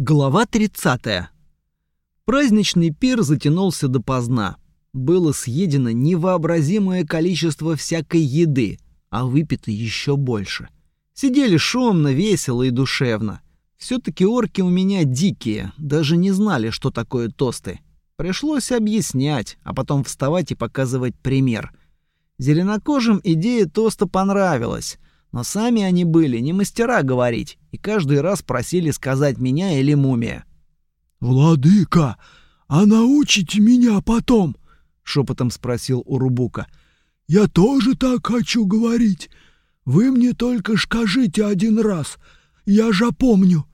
Глава 30. Праздничный пир затянулся допоздна. Было съедено невообразимое количество всякой еды, а выпито еще больше. Сидели шумно, весело и душевно. Все-таки орки у меня дикие, даже не знали, что такое тосты. Пришлось объяснять, а потом вставать и показывать пример. Зеленокожим идея тоста понравилась, но сами они были не мастера говорить, и каждый раз просили сказать меня или мумия. «Владыка, а научите меня потом?» — шепотом спросил Урубука. «Я тоже так хочу говорить. Вы мне только скажите один раз, я же помню».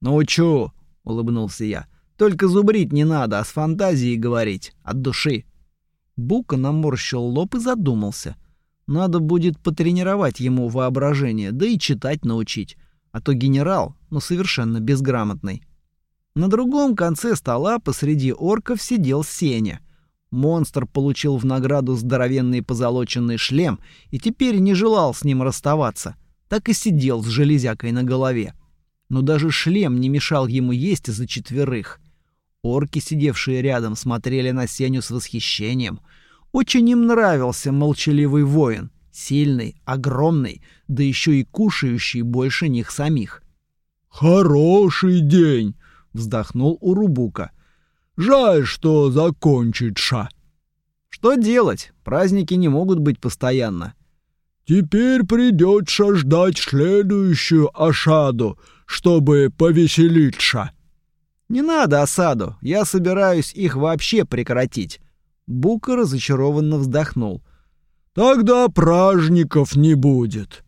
«Научу», — улыбнулся я. «Только зубрить не надо, а с фантазией говорить, от души». Бука наморщил лоб и задумался — надо будет потренировать ему воображение, да и читать научить. А то генерал, но совершенно безграмотный. На другом конце стола посреди орков сидел Сеня. Монстр получил в награду здоровенный позолоченный шлем и теперь не желал с ним расставаться. Так и сидел с железякой на голове. Но даже шлем не мешал ему есть за четверых. Орки, сидевшие рядом, смотрели на Сеню с восхищением — очень им нравился молчаливый воин, сильный, огромный, да еще и кушающий больше них самих. «Хороший день!» — вздохнул Урубука. «Жаль, что закончит ша». «Что делать? Праздники не могут быть постоянно». «Теперь придется ждать следующую осаду, чтобы повеселиться». «Не надо осаду, я собираюсь их вообще прекратить. Бука разочарованно вздохнул. «Тогда праздников не будет».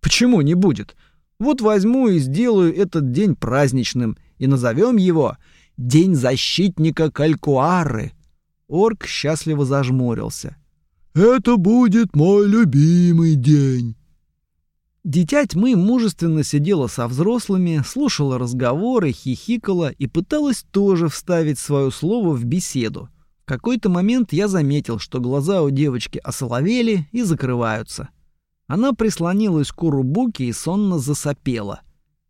«Почему не будет? Вот возьму и сделаю этот день праздничным и назовем его «День защитника Калькуары». Орк счастливо зажмурился. «Это будет мой любимый день». Дитя тьмы мужественно сидела со взрослыми, слушала разговоры, хихикала и пыталась тоже вставить свое слово в беседу какой-то момент я заметил, что глаза у девочки осоловели и закрываются. Она прислонилась к урубуке и сонно засопела.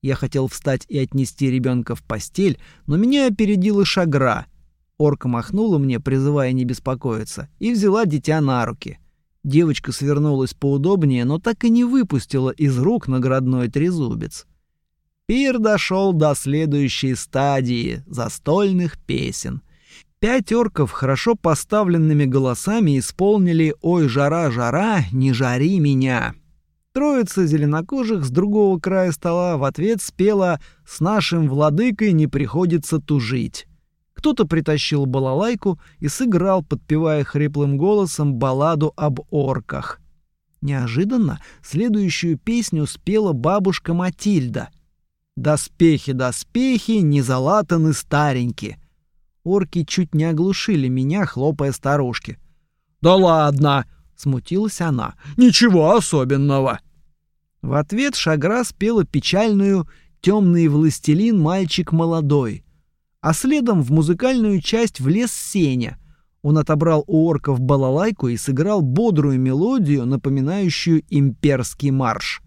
Я хотел встать и отнести ребенка в постель, но меня опередила шагра. Орка махнула мне, призывая не беспокоиться, и взяла дитя на руки. Девочка свернулась поудобнее, но так и не выпустила из рук наградной трезубец. Пир дошел до следующей стадии застольных песен — Пять орков хорошо поставленными голосами исполнили «Ой, жара, жара, не жари меня». Троица зеленокожих с другого края стола в ответ спела «С нашим владыкой не приходится тужить». Кто-то притащил балалайку и сыграл, подпевая хриплым голосом балладу об орках. Неожиданно следующую песню спела бабушка Матильда. «Доспехи, доспехи, не залатаны старенькие». Орки чуть не оглушили меня, хлопая старушки. «Да ладно!» — смутилась она. «Ничего особенного!» В ответ Шагра спела печальную «Темный властелин, мальчик молодой». А следом в музыкальную часть влез Сеня. Он отобрал у орков балалайку и сыграл бодрую мелодию, напоминающую имперский марш.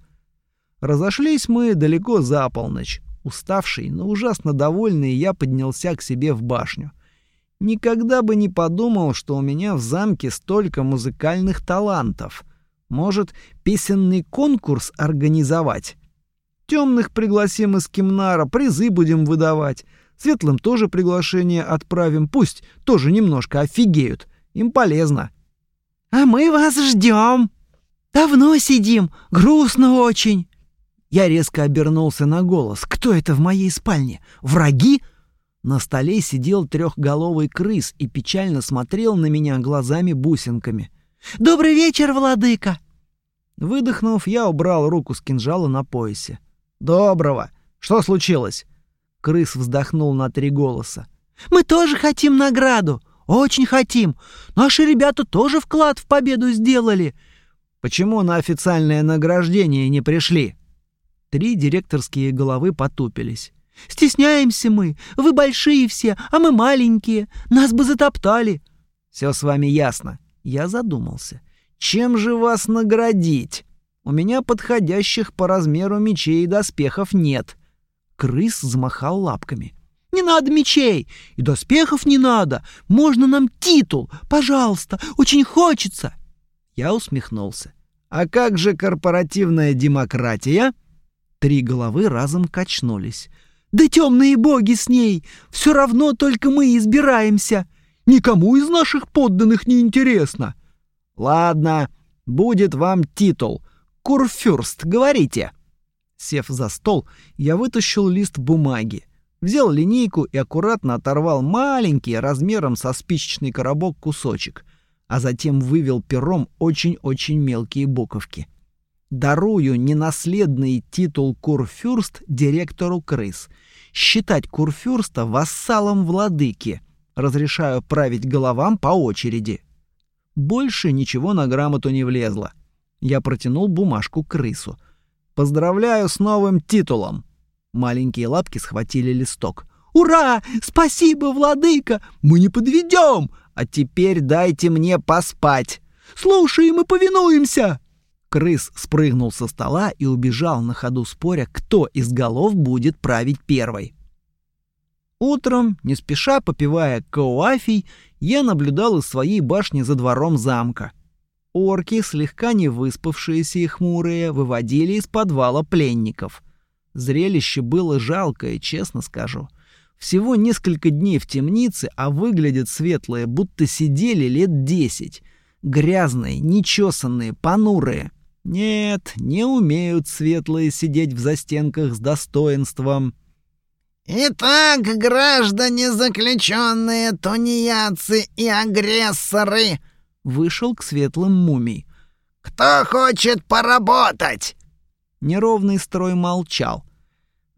Разошлись мы далеко за полночь. Уставший, но ужасно довольный, я поднялся к себе в башню. Никогда бы не подумал, что у меня в замке столько музыкальных талантов. Может, песенный конкурс организовать? Темных пригласим из Кимнара, призы будем выдавать. Светлым тоже приглашение отправим, пусть тоже немножко офигеют. Им полезно. А мы вас ждем. Давно сидим, грустно очень. Я резко обернулся на голос. «Кто это в моей спальне? Враги?» На столе сидел трехголовый крыс и печально смотрел на меня глазами-бусинками. «Добрый вечер, владыка!» Выдохнув, я убрал руку с кинжала на поясе. «Доброго! Что случилось?» Крыс вздохнул на три голоса. «Мы тоже хотим награду! Очень хотим! Наши ребята тоже вклад в победу сделали!» «Почему на официальное награждение не пришли?» Три директорские головы потупились. «Стесняемся мы. Вы большие все, а мы маленькие. Нас бы затоптали». «Все с вами ясно». Я задумался. «Чем же вас наградить? У меня подходящих по размеру мечей и доспехов нет». Крыс замахал лапками. «Не надо мечей! И доспехов не надо! Можно нам титул! Пожалуйста! Очень хочется!» Я усмехнулся. «А как же корпоративная демократия?» Три головы разом качнулись. «Да темные боги с ней! Все равно только мы избираемся! Никому из наших подданных не интересно!» «Ладно, будет вам титул. Курфюрст, говорите!» Сев за стол, я вытащил лист бумаги, взял линейку и аккуратно оторвал маленький, размером со спичечный коробок, кусочек, а затем вывел пером очень-очень мелкие буковки. Дарую ненаследный титул Курфюрст директору крыс. Считать Курфюрста вассалом владыки. Разрешаю править головам по очереди. Больше ничего на грамоту не влезло. Я протянул бумажку крысу. Поздравляю с новым титулом. Маленькие лапки схватили листок. Ура! Спасибо, владыка! Мы не подведем! А теперь дайте мне поспать. Слушаем и повинуемся. Крыс спрыгнул со стола и убежал на ходу споря, кто из голов будет править первой. Утром, не спеша попивая кауафий, я наблюдал из своей башни за двором замка. Орки, слегка не выспавшиеся и хмурые, выводили из подвала пленников. Зрелище было жалкое, честно скажу. Всего несколько дней в темнице, а выглядят светлые, будто сидели лет десять. Грязные, нечесанные, понурые. Нет, не умеют светлые сидеть в застенках с достоинством. «Итак, граждане заключенные, тунеядцы и агрессоры!» Вышел к светлым мумий. «Кто хочет поработать?» Неровный строй молчал.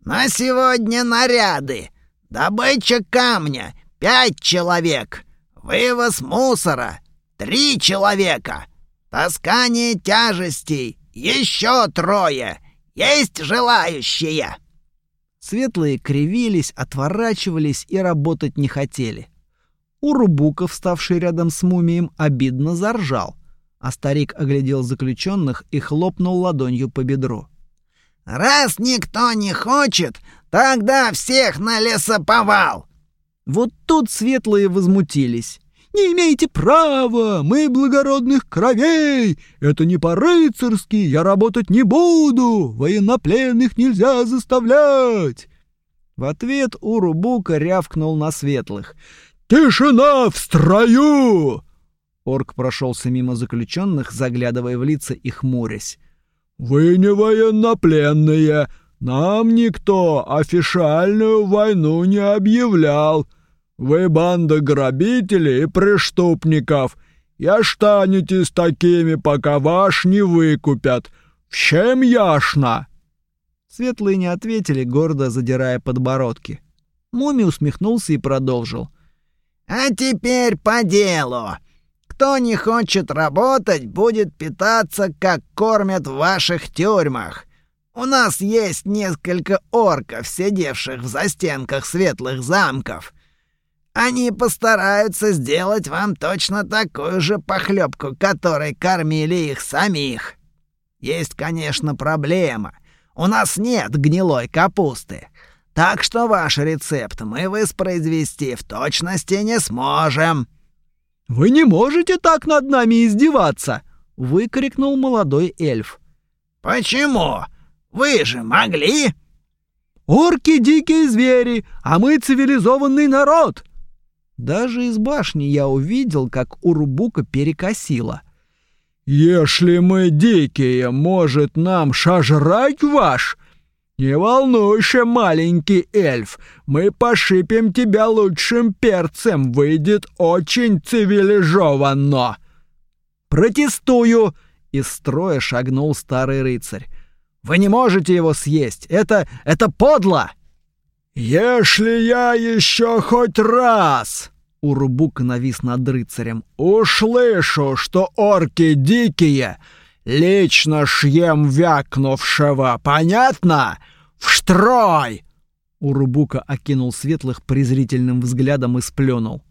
«На сегодня наряды. Добыча камня — пять человек. Вывоз мусора — три человека. Таскание тяжестей — еще трое. Есть желающие?» Светлые кривились, отворачивались и работать не хотели. Урубука, вставший рядом с мумием, обидно заржал, а старик оглядел заключенных и хлопнул ладонью по бедру. «Раз никто не хочет, тогда всех на лесоповал!» Вот тут светлые возмутились. «Не имеете права! Мы благородных кровей! Это не по-рыцарски! Я работать не буду! Военнопленных нельзя заставлять!» В ответ Урубука рявкнул на светлых. «Тишина в строю!» Орк прошелся мимо заключенных, заглядывая в лица и хмурясь. «Вы не военнопленные. Нам никто официальную войну не объявлял. Вы банда грабителей и преступников. И останетесь такими, пока ваш не выкупят. В чем яшно?» Светлые не ответили, гордо задирая подбородки. Муми усмехнулся и продолжил. «А теперь по делу. Кто не хочет работать, будет питаться, как кормят в ваших тюрьмах. У нас есть несколько орков, сидевших в застенках светлых замков. Они постараются сделать вам точно такую же похлебку, которой кормили их самих. Есть, конечно, проблема. У нас нет гнилой капусты. Так что ваш рецепт мы воспроизвести в точности не сможем». «Вы не можете так над нами издеваться!» — выкрикнул молодой эльф. «Почему? Вы же могли!» «Орки — дикие звери, а мы цивилизованный народ!» Даже из башни я увидел, как Урубука перекосила. «Если мы дикие, может, нам шажрать ваш? Не волнуйся, маленький эльф, мы пошипим тебя лучшим перцем, выйдет очень цивилизованно!» «Протестую!» — из строя шагнул старый рыцарь. «Вы не можете его съесть! Это... это подло!» «Если я еще хоть раз...» Урубук навис над рыцарем. «Услышу, что орки дикие, лично шьем вякнувшего, понятно? В штрой!» Урубука окинул светлых презрительным взглядом и сплюнул.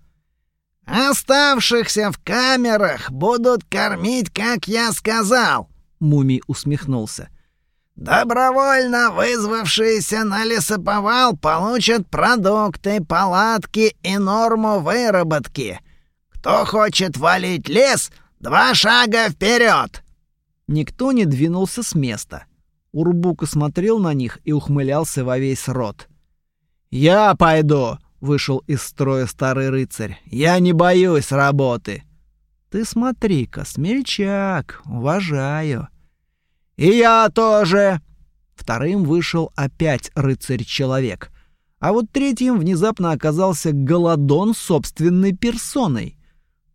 «Оставшихся в камерах будут кормить, как я сказал!» Мумий усмехнулся. Добровольно вызвавшиеся на лесоповал получат продукты, палатки и норму выработки. Кто хочет валить лес, два шага вперед. Никто не двинулся с места. Урбука смотрел на них и ухмылялся во весь рот. «Я пойду!» — вышел из строя старый рыцарь. «Я не боюсь работы!» «Ты смотри-ка, смельчак, уважаю!» «И я тоже!» Вторым вышел опять рыцарь-человек. А вот третьим внезапно оказался Голодон собственной персоной.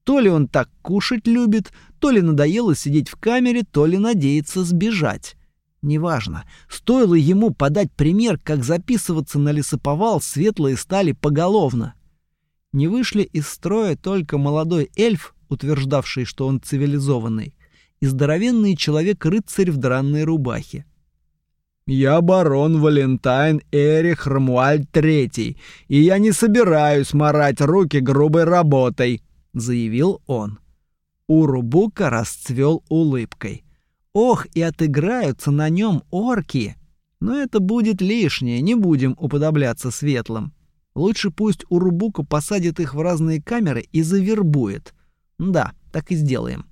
То ли он так кушать любит, то ли надоело сидеть в камере, то ли надеется сбежать. Неважно. Стоило ему подать пример, как записываться на лесоповал светлые стали поголовно. Не вышли из строя только молодой эльф, утверждавший, что он цивилизованный, и здоровенный человек-рыцарь в дранной рубахе. «Я барон Валентайн Эрих Рамуальд Третий, и я не собираюсь морать руки грубой работой», — заявил он. Урубука расцвел улыбкой. «Ох, и отыграются на нем орки!» Но это будет лишнее, не будем уподобляться светлым. Лучше пусть Урубука посадит их в разные камеры и завербует. Да, так и сделаем.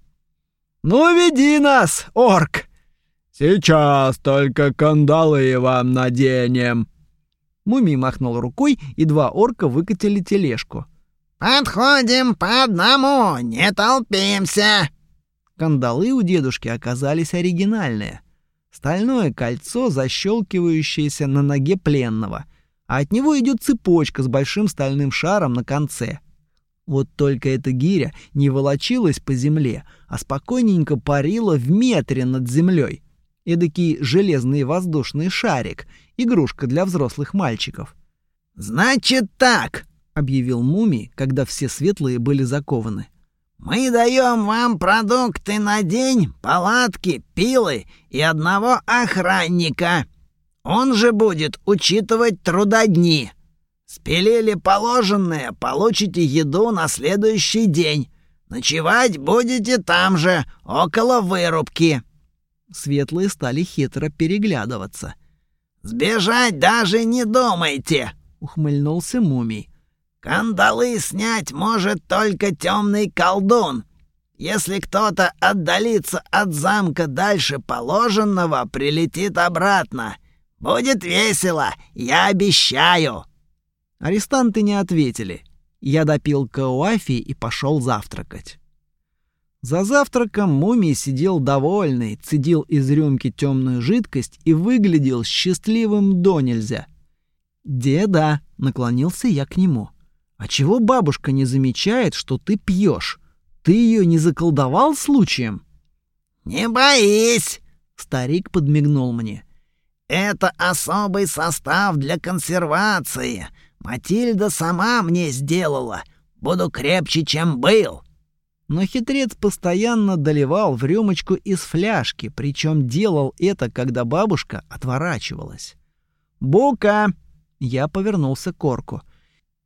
«Ну, веди нас, орк!» «Сейчас только кандалы вам наденем!» Мумий махнул рукой, и два орка выкатили тележку. «Подходим по одному, не толпимся!» Кандалы у дедушки оказались оригинальные. Стальное кольцо, защелкивающееся на ноге пленного, а от него идет цепочка с большим стальным шаром на конце — вот только эта гиря не волочилась по земле, а спокойненько парила в метре над землей. Эдакий железный воздушный шарик, игрушка для взрослых мальчиков. «Значит так», — объявил Муми, когда все светлые были закованы. «Мы даем вам продукты на день, палатки, пилы и одного охранника. Он же будет учитывать трудодни. Спилили положенное, получите еду на следующий день. Ночевать будете там же, около вырубки». Светлые стали хитро переглядываться. «Сбежать даже не думайте!» — ухмыльнулся мумий. «Кандалы снять может только темный колдун. Если кто-то отдалится от замка дальше положенного, прилетит обратно. Будет весело, я обещаю!» Арестанты не ответили. Я допил кауафи и пошел завтракать. За завтраком мумий сидел довольный, цедил из рюмки темную жидкость и выглядел счастливым до нельзя. «Деда!» — наклонился я к нему. «А чего бабушка не замечает, что ты пьешь? Ты ее не заколдовал случаем?» «Не боись!» — старик подмигнул мне. «Это особый состав для консервации. Матильда сама мне сделала. Буду крепче, чем был. Но хитрец постоянно доливал в рюмочку из фляжки, причем делал это, когда бабушка отворачивалась. «Бука!» — я повернулся к орку.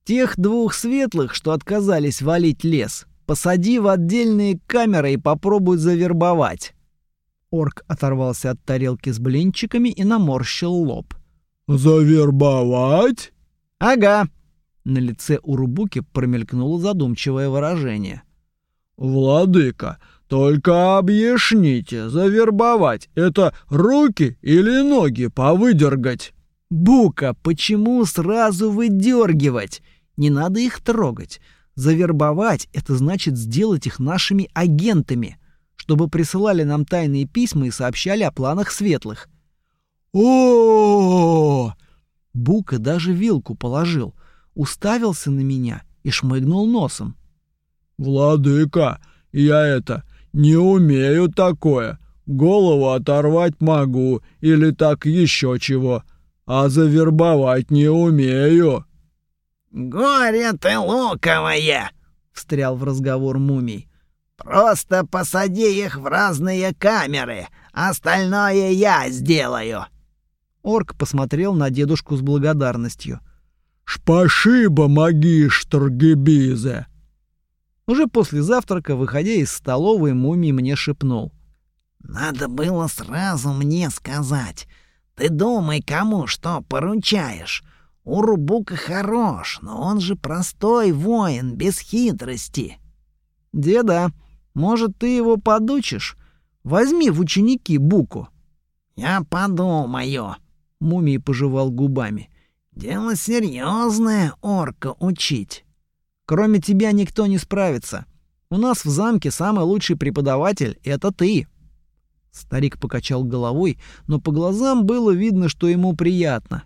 «Тех двух светлых, что отказались валить лес, посади в отдельные камеры и попробуй завербовать». Орк оторвался от тарелки с блинчиками и наморщил лоб. «Завербовать?» «Ага». На лице Урубуки промелькнуло задумчивое выражение. «Владыка, только объясните, завербовать — это руки или ноги повыдергать?» «Бука, почему сразу выдергивать? Не надо их трогать. Завербовать — это значит сделать их нашими агентами, чтобы присылали нам тайные письма и сообщали о планах светлых». «О-о-о!» Бука даже вилку положил, уставился на меня и шмыгнул носом. «Владыка, я это, не умею такое. Голову оторвать могу или так еще чего, а завербовать не умею». «Горе ты луковое!» — встрял в разговор мумий. «Просто посади их в разные камеры, остальное я сделаю». Орк посмотрел на дедушку с благодарностью. «Шпашиба, магиштр Гебизе!» Уже после завтрака, выходя из столовой, мумий мне шепнул. Надо было сразу мне сказать. Ты думай, кому что поручаешь. Урубука хорош, но он же простой воин, без хитрости. Деда, может, ты его подучишь? Возьми в ученики Буку. Я подумаю. Мумий пожевал губами. Дело серьезное, орка учить. Кроме тебя никто не справится. У нас в замке самый лучший преподаватель — это ты. Старик покачал головой, но по глазам было видно, что ему приятно.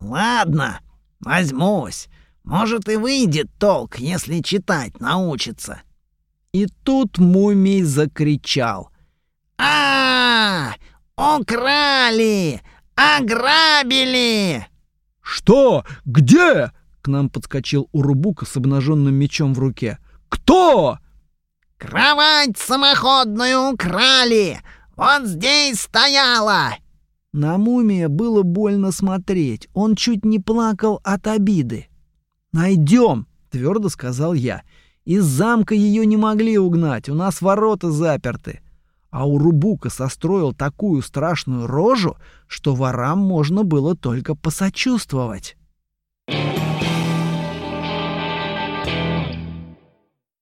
Ладно, возьмусь. Может и выйдет толк, если читать научится. И тут мумий закричал. а, -а, -а Украли! Ограбили!» «Что? Где?» К нам подскочил Урубука с обнаженным мечом в руке. «Кто?» «Кровать самоходную украли! Вот здесь стояла!» На мумия было больно смотреть. Он чуть не плакал от обиды. «Найдем!» — твердо сказал я. «Из замка ее не могли угнать, у нас ворота заперты». А Урубука состроил такую страшную рожу, что ворам можно было только посочувствовать.